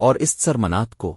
اور اس سرمنات کو۔